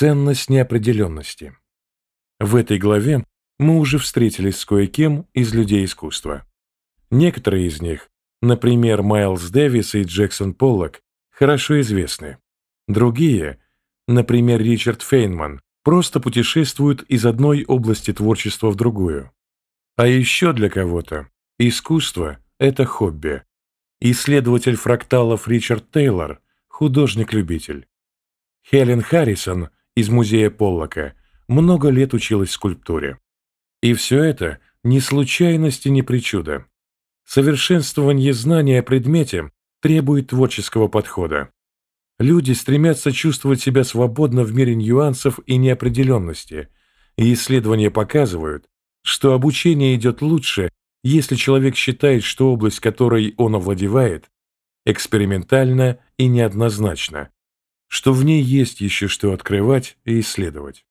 Ценность неопределенности. В этой главе мы уже встретились с кое-кем из людей искусства. Некоторые из них, например, Майлз Дэвис и Джексон Поллок, хорошо известны. Другие, например, Ричард Фейнман, просто путешествуют из одной области творчества в другую. А еще для кого-то искусство – это хобби. Исследователь фракталов Ричард Тейлор – художник-любитель. Хелен Харрисон из музея Поллока много лет училась скульптуре. И все это не случайность и не причуда. Совершенствование знания о предмете требует творческого подхода. Люди стремятся чувствовать себя свободно в мире нюансов и неопределенности, и исследования показывают, что обучение идет лучше, если человек считает, что область, которой он овладевает, экспериментальна и неоднозначна, что в ней есть еще что открывать и исследовать.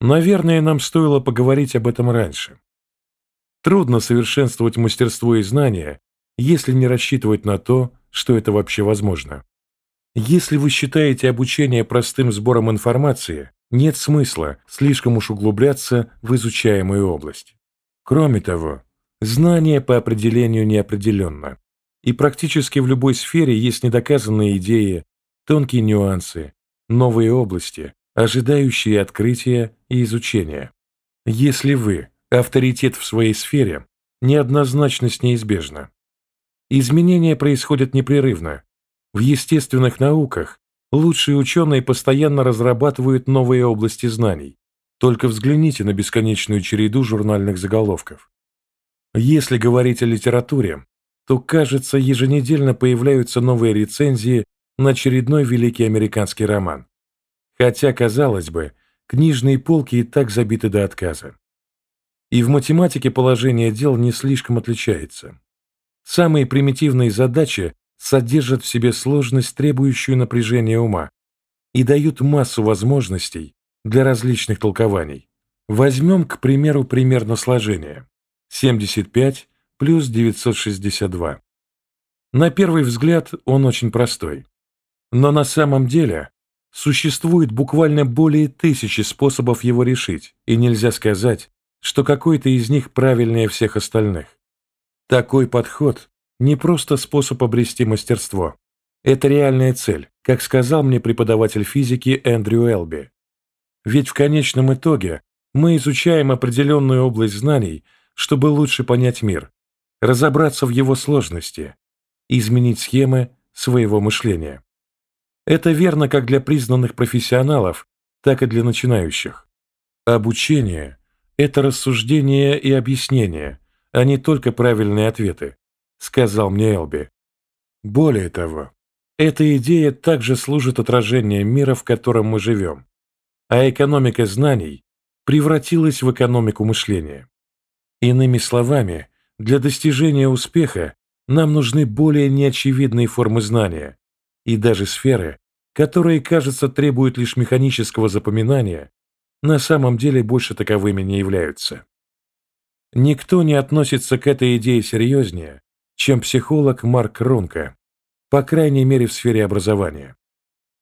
Наверное, нам стоило поговорить об этом раньше. Трудно совершенствовать мастерство и знания, если не рассчитывать на то, что это вообще возможно. Если вы считаете обучение простым сбором информации, нет смысла слишком уж углубляться в изучаемую область. Кроме того, знание по определению неопределенно, и практически в любой сфере есть недоказанные идеи, тонкие нюансы, новые области, ожидающие открытия и изучения. Если вы авторитет в своей сфере, неоднозначность неизбежна. Изменения происходят непрерывно, в естественных науках лучшие ученые постоянно разрабатывают новые области знаний. Только взгляните на бесконечную череду журнальных заголовков. Если говорить о литературе, то, кажется, еженедельно появляются новые рецензии на очередной великий американский роман. Хотя, казалось бы, книжные полки и так забиты до отказа. И в математике положение дел не слишком отличается. Самые примитивные задачи содержат в себе сложность, требующую напряжения ума, и дают массу возможностей для различных толкований. Возьмем, к примеру, примерно сложение. 75 плюс 962. На первый взгляд он очень простой. Но на самом деле существует буквально более тысячи способов его решить, и нельзя сказать, что какой-то из них правильнее всех остальных. Такой подход не просто способ обрести мастерство. Это реальная цель, как сказал мне преподаватель физики Эндрю Элби. Ведь в конечном итоге мы изучаем определенную область знаний, чтобы лучше понять мир, разобраться в его сложности, изменить схемы своего мышления. Это верно как для признанных профессионалов, так и для начинающих. Обучение – это рассуждение и объяснение, а не только правильные ответы. — сказал мне Элби. Более того, эта идея также служит отражением мира, в котором мы живем, а экономика знаний превратилась в экономику мышления. Иными словами, для достижения успеха нам нужны более неочевидные формы знания и даже сферы, которые, кажется, требуют лишь механического запоминания, на самом деле больше таковыми не являются. Никто не относится к этой идее серьезнее, чем психолог Марк Ронко, по крайней мере в сфере образования.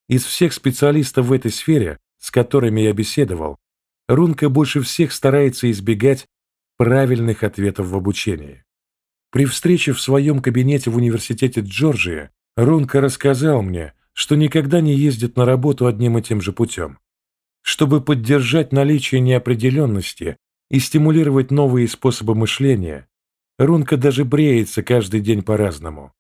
Из всех специалистов в этой сфере, с которыми я беседовал, Рунка больше всех старается избегать правильных ответов в обучении. При встрече в своем кабинете в университете Джорджия Рунка рассказал мне, что никогда не ездит на работу одним и тем же путем. Чтобы поддержать наличие неопределенности и стимулировать новые способы мышления, Рунка даже бреется каждый день по-разному.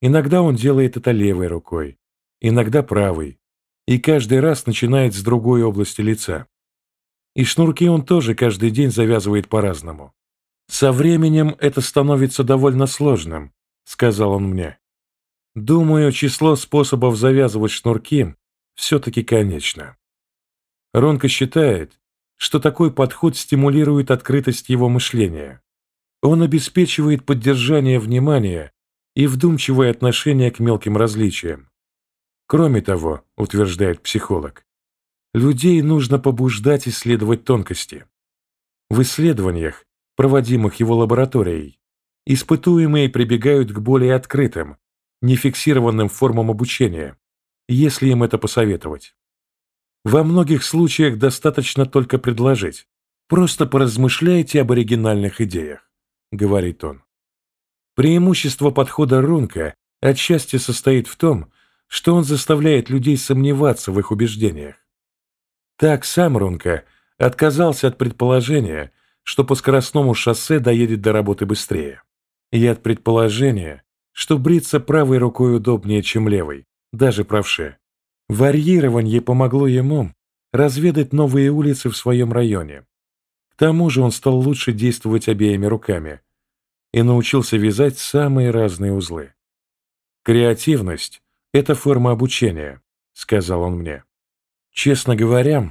Иногда он делает это левой рукой, иногда правой, и каждый раз начинает с другой области лица. И шнурки он тоже каждый день завязывает по-разному. «Со временем это становится довольно сложным», — сказал он мне. «Думаю, число способов завязывать шнурки все-таки конечно». Ронка считает, что такой подход стимулирует открытость его мышления. Он обеспечивает поддержание внимания и вдумчивое отношение к мелким различиям. Кроме того, утверждает психолог, людей нужно побуждать исследовать тонкости. В исследованиях, проводимых его лабораторией, испытуемые прибегают к более открытым, нефиксированным формам обучения, если им это посоветовать. Во многих случаях достаточно только предложить. Просто поразмышляйте об оригинальных идеях, говорит он. Преимущество подхода Рунка отчасти состоит в том, что он заставляет людей сомневаться в их убеждениях. Так сам Рунка отказался от предположения, что по скоростному шоссе доедет до работы быстрее, и от предположения, что бриться правой рукой удобнее, чем левой, даже правше. Варьирование помогло ему разведать новые улицы в своем районе. К тому же он стал лучше действовать обеими руками и научился вязать самые разные узлы. «Креативность — это форма обучения», — сказал он мне. Честно говоря,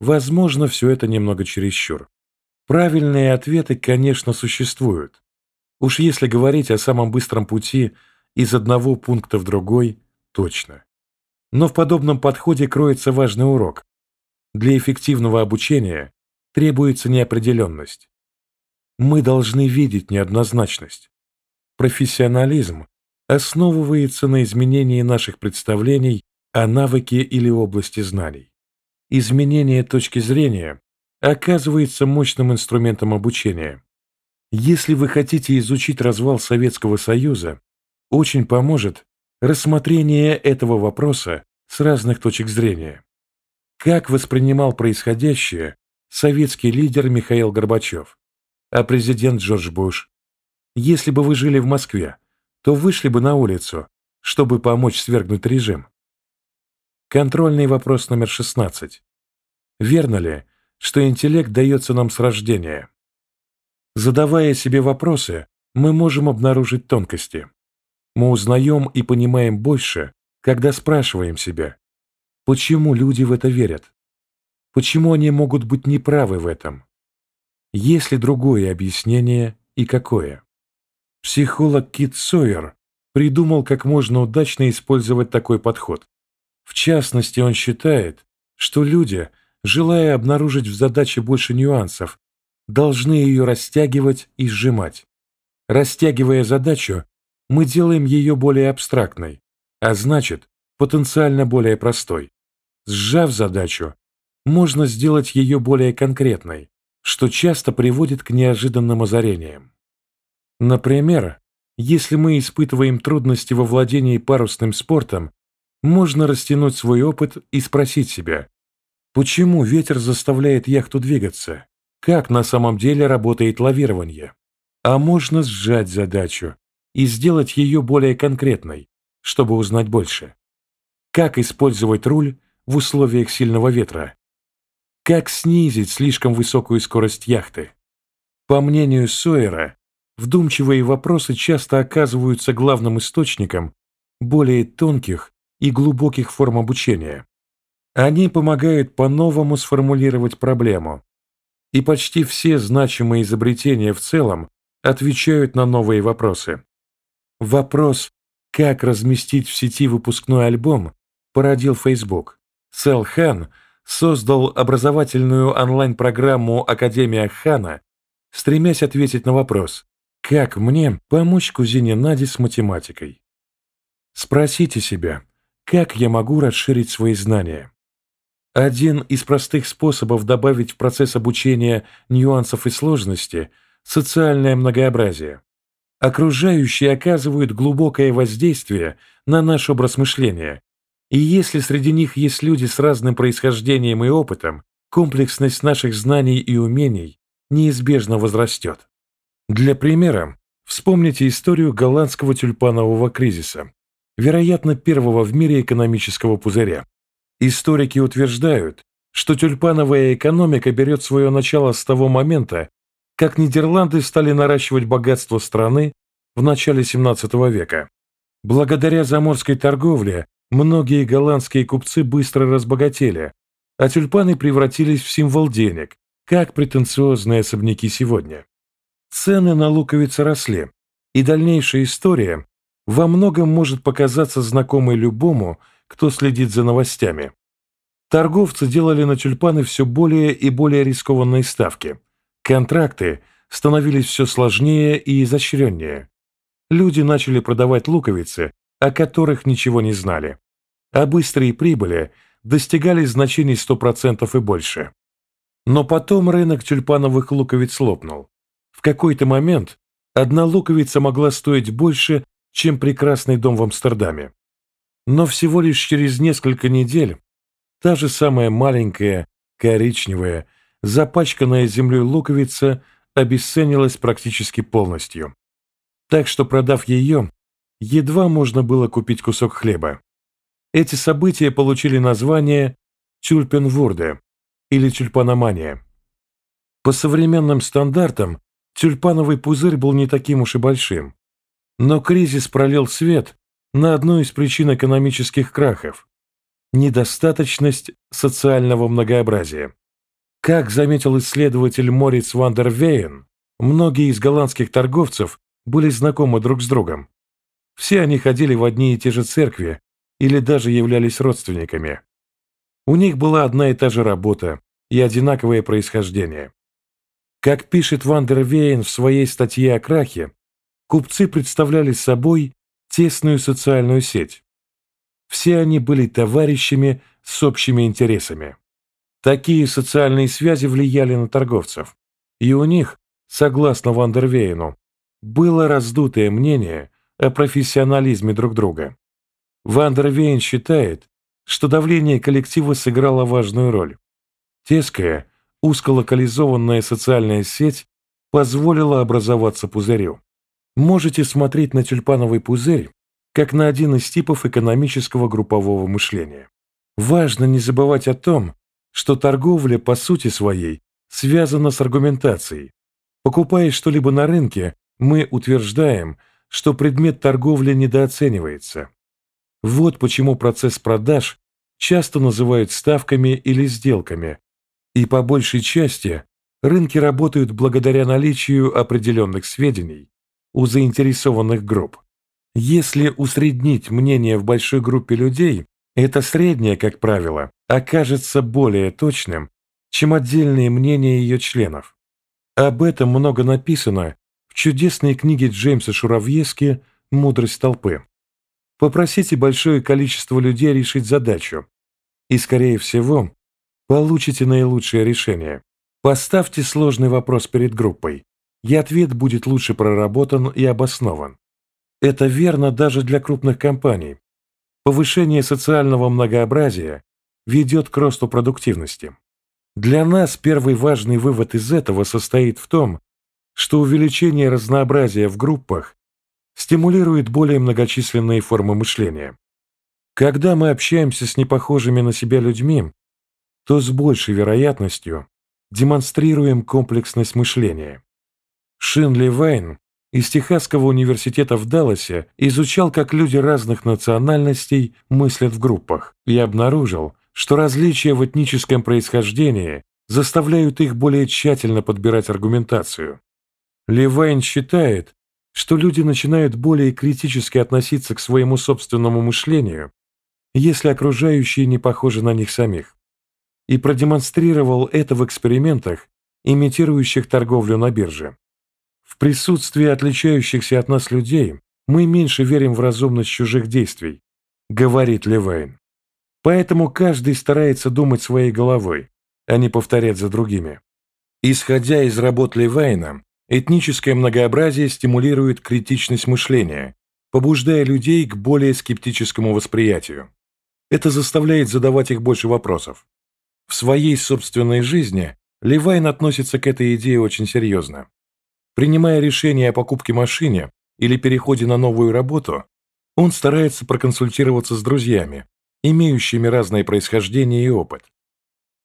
возможно, все это немного чересчур. Правильные ответы, конечно, существуют. Уж если говорить о самом быстром пути из одного пункта в другой, точно. Но в подобном подходе кроется важный урок. Для эффективного обучения требуется неопределенность. Мы должны видеть неоднозначность. Профессионализм основывается на изменении наших представлений о навыке или области знаний. Изменение точки зрения оказывается мощным инструментом обучения. Если вы хотите изучить развал Советского Союза, очень поможет рассмотрение этого вопроса с разных точек зрения. Как воспринимал происходящее советский лидер Михаил Горбачев, а президент Джордж Буш? Если бы вы жили в Москве, то вышли бы на улицу, чтобы помочь свергнуть режим. Контрольный вопрос номер 16. Верно ли, что интеллект дается нам с рождения? Задавая себе вопросы, мы можем обнаружить тонкости. Мы узнаем и понимаем больше, когда спрашиваем себя, почему люди в это верят? Почему они могут быть неправы в этом? Есть ли другое объяснение и какое? Психолог Кит Сойер придумал, как можно удачно использовать такой подход. В частности, он считает, что люди, желая обнаружить в задаче больше нюансов, должны ее растягивать и сжимать. Растягивая задачу, мы делаем ее более абстрактной, а значит, потенциально более простой. Сжав задачу, можно сделать ее более конкретной, что часто приводит к неожиданным озарениям. Например, если мы испытываем трудности во владении парусным спортом, можно растянуть свой опыт и спросить себя, почему ветер заставляет яхту двигаться, как на самом деле работает лавирование. А можно сжать задачу и сделать ее более конкретной, чтобы узнать больше. Как использовать руль в условиях сильного ветра? Как снизить слишком высокую скорость яхты? По мнению Сойера, вдумчивые вопросы часто оказываются главным источником более тонких и глубоких форм обучения. Они помогают по-новому сформулировать проблему. И почти все значимые изобретения в целом отвечают на новые вопросы. Вопрос, как разместить в сети выпускной альбом, породил Facebook. Сэл Хан создал образовательную онлайн-программу «Академия Хана», стремясь ответить на вопрос, как мне помочь кузине Наде с математикой. Спросите себя, как я могу расширить свои знания? Один из простых способов добавить в процесс обучения нюансов и сложности – социальное многообразие. Окружающие оказывают глубокое воздействие на наш образ мышления, и если среди них есть люди с разным происхождением и опытом, комплексность наших знаний и умений неизбежно возрастет. Для примера, вспомните историю голландского тюльпанового кризиса, вероятно, первого в мире экономического пузыря. Историки утверждают, что тюльпановая экономика берет свое начало с того момента, как Нидерланды стали наращивать богатство страны в начале 17 века. Благодаря заморской торговле многие голландские купцы быстро разбогатели, а тюльпаны превратились в символ денег, как претенциозные особняки сегодня. Цены на луковицы росли, и дальнейшая история во многом может показаться знакомой любому, кто следит за новостями. Торговцы делали на тюльпаны все более и более рискованные ставки – Контракты становились все сложнее и изощреннее. Люди начали продавать луковицы, о которых ничего не знали. А быстрые прибыли достигали значений 100% и больше. Но потом рынок тюльпановых луковиц лопнул. В какой-то момент одна луковица могла стоить больше, чем прекрасный дом в Амстердаме. Но всего лишь через несколько недель та же самая маленькая, коричневая, запачканная землей луковица обесценилась практически полностью. Так что, продав ее, едва можно было купить кусок хлеба. Эти события получили название «Тюльпенвурде» или «Тюльпаномания». По современным стандартам тюльпановый пузырь был не таким уж и большим, но кризис пролил свет на одну из причин экономических крахов – недостаточность социального многообразия. Как заметил исследователь Мориц Вандервейен, многие из голландских торговцев были знакомы друг с другом. Все они ходили в одни и те же церкви или даже являлись родственниками. У них была одна и та же работа и одинаковое происхождение. Как пишет Вандер Вейн в своей статье о крахе, купцы представляли собой тесную социальную сеть. Все они были товарищами с общими интересами. Такие социальные связи влияли на торговцев, и у них, согласно Вандервейну, было раздутое мнение о профессионализме друг друга. Вандервейн считает, что давление коллектива сыграло важную роль. Теская, узколокализованная социальная сеть позволила образоваться пузырю. Можете смотреть на тюльпановый пузырь как на один из типов экономического группового мышления. Важно не забывать о том, что торговля по сути своей связана с аргументацией. Покупая что-либо на рынке, мы утверждаем, что предмет торговли недооценивается. Вот почему процесс продаж часто называют ставками или сделками, и по большей части рынки работают благодаря наличию определенных сведений у заинтересованных групп. Если усреднить мнение в большой группе людей, это среднее, как правило, окажется более точным, чем отдельные мнения ее членов. Об этом много написано в чудесной книге Джеймса Шуравьески «Мудрость толпы». Попросите большое количество людей решить задачу, и, скорее всего, получите наилучшее решение. Поставьте сложный вопрос перед группой, и ответ будет лучше проработан и обоснован. Это верно даже для крупных компаний. Повышение социального многообразия ведет к росту продуктивности. Для нас первый важный вывод из этого состоит в том, что увеличение разнообразия в группах стимулирует более многочисленные формы мышления. Когда мы общаемся с непохожими на себя людьми, то с большей вероятностью демонстрируем комплексность мышления. Шинли Вайн из Техасского университета в Далласе изучал, как люди разных национальностей мыслят в группах, и обнаружил, что различия в этническом происхождении заставляют их более тщательно подбирать аргументацию. Левайн считает, что люди начинают более критически относиться к своему собственному мышлению, если окружающие не похожи на них самих, и продемонстрировал это в экспериментах, имитирующих торговлю на бирже. В присутствии отличающихся от нас людей мы меньше верим в разумность чужих действий, говорит Левайн. Поэтому каждый старается думать своей головой, а не повторять за другими. Исходя из работ Левайна, этническое многообразие стимулирует критичность мышления, побуждая людей к более скептическому восприятию. Это заставляет задавать их больше вопросов. В своей собственной жизни Левайн относится к этой идее очень серьезно. Принимая решение о покупке машины или переходе на новую работу, он старается проконсультироваться с друзьями, имеющими разное происхождение и опыт.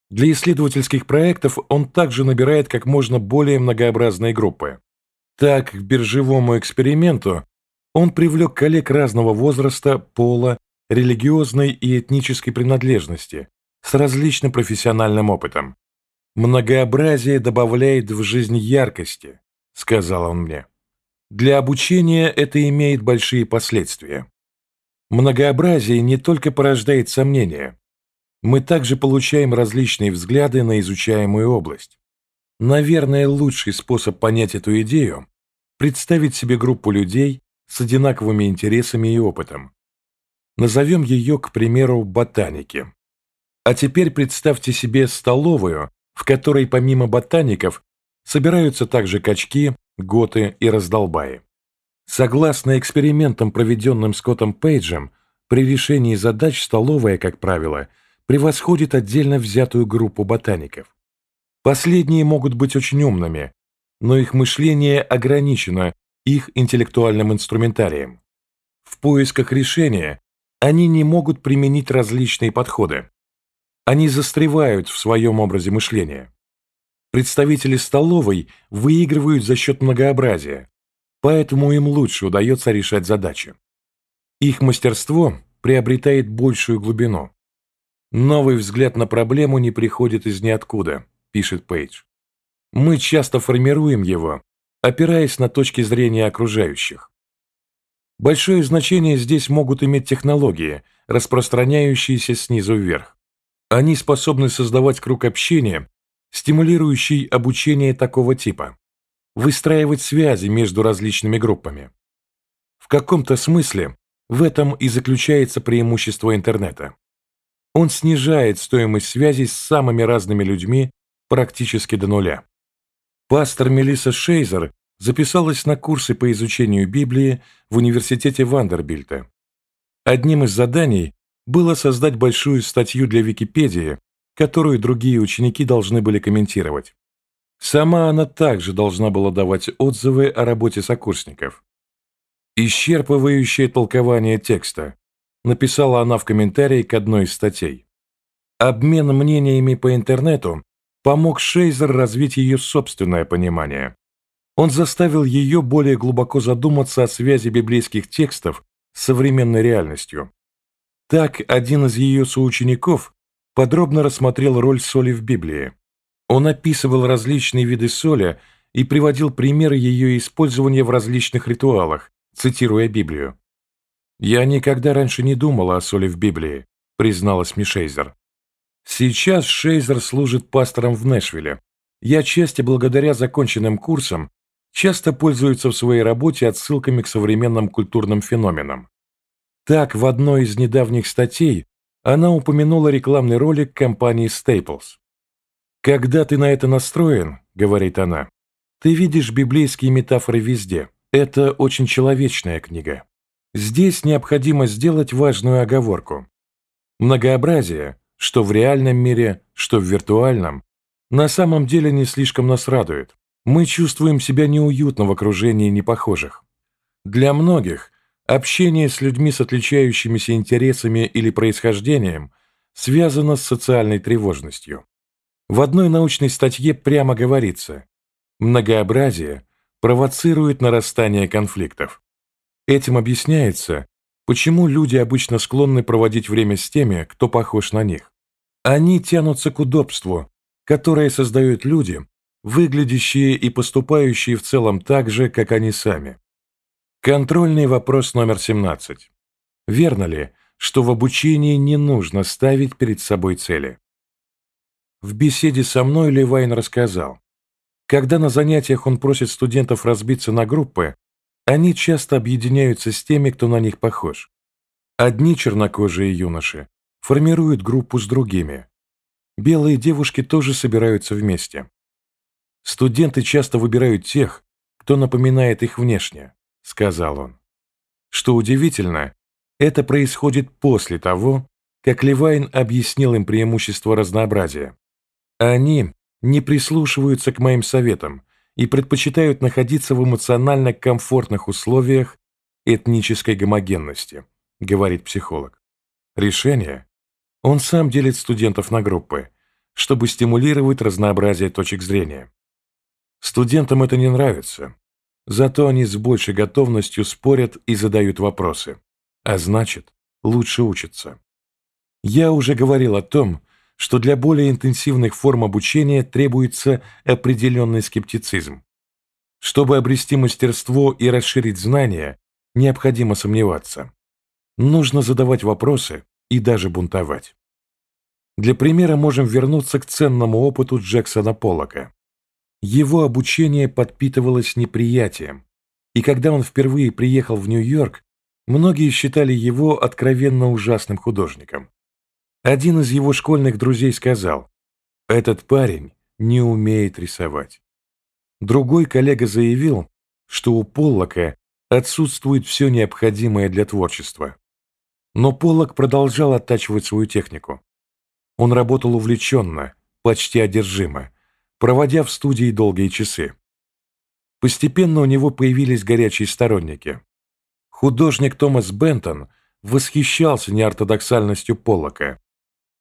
Для исследовательских проектов он также набирает как можно более многообразные группы. Так, к биржевому эксперименту он привлек коллег разного возраста, пола, религиозной и этнической принадлежности с различным профессиональным опытом. Многообразие добавляет в жизнь яркости, — сказал он мне. Для обучения это имеет большие последствия. Многообразие не только порождает сомнения. Мы также получаем различные взгляды на изучаемую область. Наверное, лучший способ понять эту идею – представить себе группу людей с одинаковыми интересами и опытом. Назовем ее, к примеру, ботаники. А теперь представьте себе столовую, в которой помимо ботаников собираются также качки, готы и раздолбаи. Согласно экспериментам, проведенным Скоттом Пейджем, при решении задач столовая, как правило, превосходит отдельно взятую группу ботаников. Последние могут быть очень умными, но их мышление ограничено их интеллектуальным инструментарием. В поисках решения они не могут применить различные подходы. Они застревают в своем образе мышления. Представители столовой выигрывают за счет многообразия, поэтому им лучше удается решать задачи. Их мастерство приобретает большую глубину. Новый взгляд на проблему не приходит из ниоткуда, пишет Пейдж. Мы часто формируем его, опираясь на точки зрения окружающих. Большое значение здесь могут иметь технологии, распространяющиеся снизу вверх. Они способны создавать круг общения, стимулирующий обучение такого типа, выстраивать связи между различными группами. В каком-то смысле в этом и заключается преимущество интернета. Он снижает стоимость связей с самыми разными людьми практически до нуля. Пастор Мелисса Шейзер записалась на курсы по изучению Библии в университете Вандербильта. Одним из заданий было создать большую статью для Википедии, которую другие ученики должны были комментировать. Сама она также должна была давать отзывы о работе сокурсников. «Исчерпывающее толкование текста», написала она в комментарии к одной из статей. Обмен мнениями по интернету помог Шейзер развить ее собственное понимание. Он заставил ее более глубоко задуматься о связи библейских текстов с современной реальностью. Так, один из ее соучеников подробно рассмотрел роль соли в Библии. Он описывал различные виды соли и приводил примеры ее использования в различных ритуалах, цитируя Библию. «Я никогда раньше не думала о соли в Библии», призналась Мишейзер. «Сейчас Шейзер служит пастором в Нэшвилле. Я части благодаря законченным курсам часто пользуется в своей работе отсылками к современным культурным феноменам. Так, в одной из недавних статей она упомянула рекламный ролик компании Staples. «Когда ты на это настроен, — говорит она, — ты видишь библейские метафоры везде. Это очень человечная книга. Здесь необходимо сделать важную оговорку. Многообразие, что в реальном мире, что в виртуальном, на самом деле не слишком нас радует. Мы чувствуем себя неуютно в окружении непохожих. Для многих Общение с людьми с отличающимися интересами или происхождением связано с социальной тревожностью. В одной научной статье прямо говорится, многообразие провоцирует нарастание конфликтов. Этим объясняется, почему люди обычно склонны проводить время с теми, кто похож на них. Они тянутся к удобству, которое создают люди, выглядящие и поступающие в целом так же, как они сами. Контрольный вопрос номер 17. Верно ли, что в обучении не нужно ставить перед собой цели? В беседе со мной Левайн рассказал, когда на занятиях он просит студентов разбиться на группы, они часто объединяются с теми, кто на них похож. Одни чернокожие юноши формируют группу с другими. Белые девушки тоже собираются вместе. Студенты часто выбирают тех, кто напоминает их внешне. — сказал он. Что удивительно, это происходит после того, как Левайн объяснил им преимущество разнообразия. Они не прислушиваются к моим советам и предпочитают находиться в эмоционально комфортных условиях этнической гомогенности, говорит психолог. Решение? Он сам делит студентов на группы, чтобы стимулировать разнообразие точек зрения. Студентам это не нравится, Зато они с большей готовностью спорят и задают вопросы. А значит, лучше учатся. Я уже говорил о том, что для более интенсивных форм обучения требуется определенный скептицизм. Чтобы обрести мастерство и расширить знания, необходимо сомневаться. Нужно задавать вопросы и даже бунтовать. Для примера можем вернуться к ценному опыту Джексона Поллока. Его обучение подпитывалось неприятием, и когда он впервые приехал в Нью-Йорк, многие считали его откровенно ужасным художником. Один из его школьных друзей сказал, «Этот парень не умеет рисовать». Другой коллега заявил, что у Поллока отсутствует все необходимое для творчества. Но Поллок продолжал оттачивать свою технику. Он работал увлеченно, почти одержимо, проводя в студии долгие часы. Постепенно у него появились горячие сторонники. Художник Томас Бентон восхищался неортодоксальностью Поллока.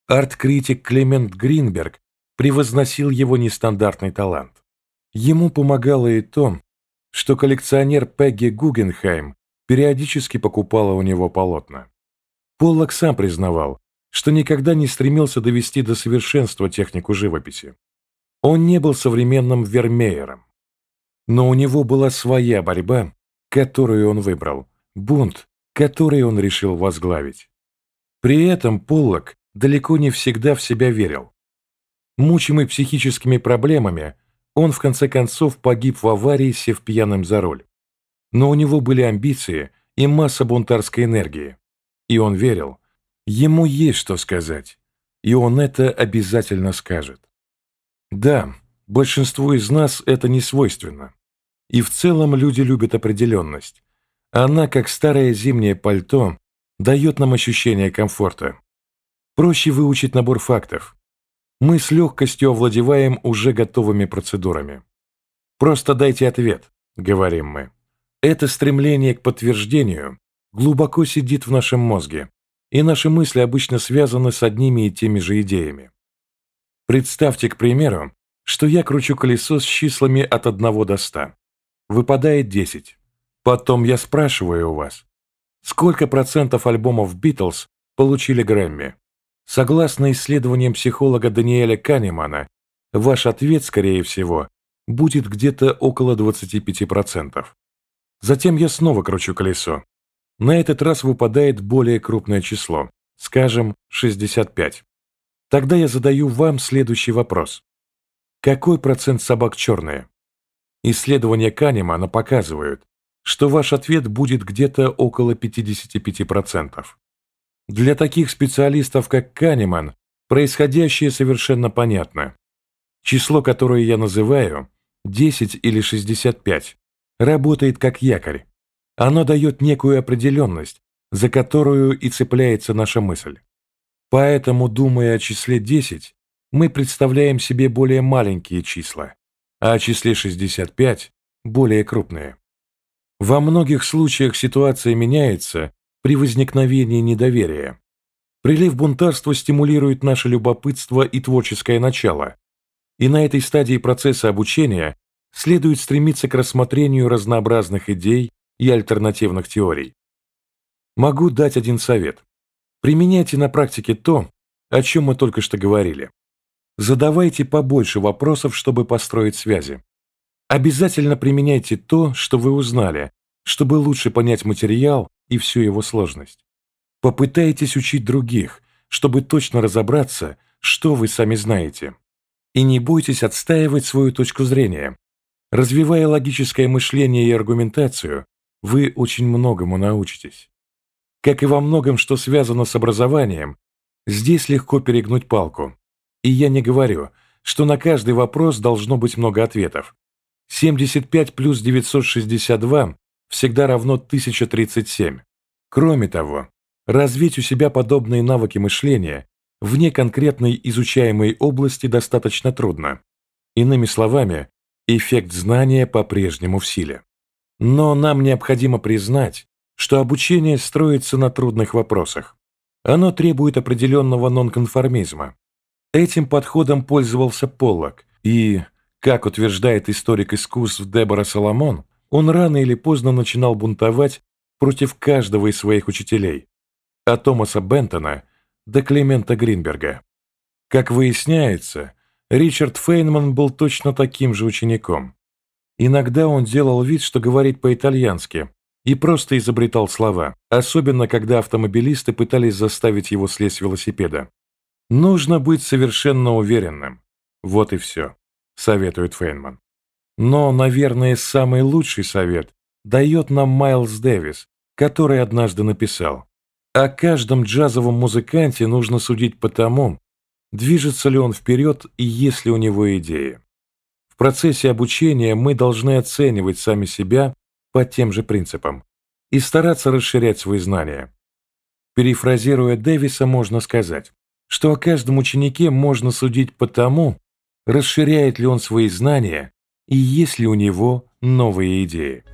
Арт-критик Клемент Гринберг превозносил его нестандартный талант. Ему помогало и то, что коллекционер Пегги Гугенхайм периодически покупала у него полотна. Поллок сам признавал, что никогда не стремился довести до совершенства технику живописи. Он не был современным Вермеером. Но у него была своя борьба, которую он выбрал, бунт, который он решил возглавить. При этом Поллок далеко не всегда в себя верил. Мучимый психическими проблемами, он в конце концов погиб в аварии, сев пьяным за руль. Но у него были амбиции и масса бунтарской энергии. И он верил, ему есть что сказать, и он это обязательно скажет. Да, большинству из нас это не свойственно. И в целом люди любят определенность. Она, как старое зимнее пальто, дает нам ощущение комфорта. Проще выучить набор фактов. Мы с легкостью овладеваем уже готовыми процедурами. «Просто дайте ответ», — говорим мы. Это стремление к подтверждению глубоко сидит в нашем мозге, и наши мысли обычно связаны с одними и теми же идеями. Представьте, к примеру, что я кручу колесо с числами от 1 до 100. Выпадает 10. Потом я спрашиваю у вас, сколько процентов альбомов Битлз получили Грэмми? Согласно исследованиям психолога Даниэля Канемана, ваш ответ, скорее всего, будет где-то около 25%. Затем я снова кручу колесо. На этот раз выпадает более крупное число, скажем, 65. Тогда я задаю вам следующий вопрос. Какой процент собак черные? Исследования Канемана показывают, что ваш ответ будет где-то около 55%. Для таких специалистов, как Канеман, происходящее совершенно понятно. Число, которое я называю, 10 или 65, работает как якорь. Оно дает некую определенность, за которую и цепляется наша мысль. Поэтому, думая о числе 10, мы представляем себе более маленькие числа, а о числе 65 – более крупные. Во многих случаях ситуация меняется, при возникновении недоверия. Прилив бунтарства стимулирует наше любопытство и творческое начало, и на этой стадии процесса обучения следует стремиться к рассмотрению разнообразных идей и альтернативных теорий. Могу дать один совет. Применяйте на практике то, о чем мы только что говорили. Задавайте побольше вопросов, чтобы построить связи. Обязательно применяйте то, что вы узнали, чтобы лучше понять материал и всю его сложность. Попытайтесь учить других, чтобы точно разобраться, что вы сами знаете. И не бойтесь отстаивать свою точку зрения. Развивая логическое мышление и аргументацию, вы очень многому научитесь. Как и во многом, что связано с образованием, здесь легко перегнуть палку. И я не говорю, что на каждый вопрос должно быть много ответов. 75 плюс 962 всегда равно 1037. Кроме того, развить у себя подобные навыки мышления вне конкретной изучаемой области достаточно трудно. Иными словами, эффект знания по-прежнему в силе. Но нам необходимо признать, что обучение строится на трудных вопросах. Оно требует определенного нонконформизма. Этим подходом пользовался Поллок, и, как утверждает историк искусств Дебора Соломон, он рано или поздно начинал бунтовать против каждого из своих учителей, от Томаса Бентона до Клемента Гринберга. Как выясняется, Ричард Фейнман был точно таким же учеником. Иногда он делал вид, что говорит по-итальянски, и просто изобретал слова, особенно когда автомобилисты пытались заставить его слезть с велосипеда. «Нужно быть совершенно уверенным. Вот и все», — советует Фейнман. Но, наверное, самый лучший совет дает нам Майлз Дэвис, который однажды написал О каждом джазовом музыканте нужно судить по тому, движется ли он вперед и есть ли у него идеи. В процессе обучения мы должны оценивать сами себя по тем же принципам и стараться расширять свои знания. Перефразируя Дэвиса, можно сказать, что о каждом ученике можно судить по тому, расширяет ли он свои знания и есть ли у него новые идеи.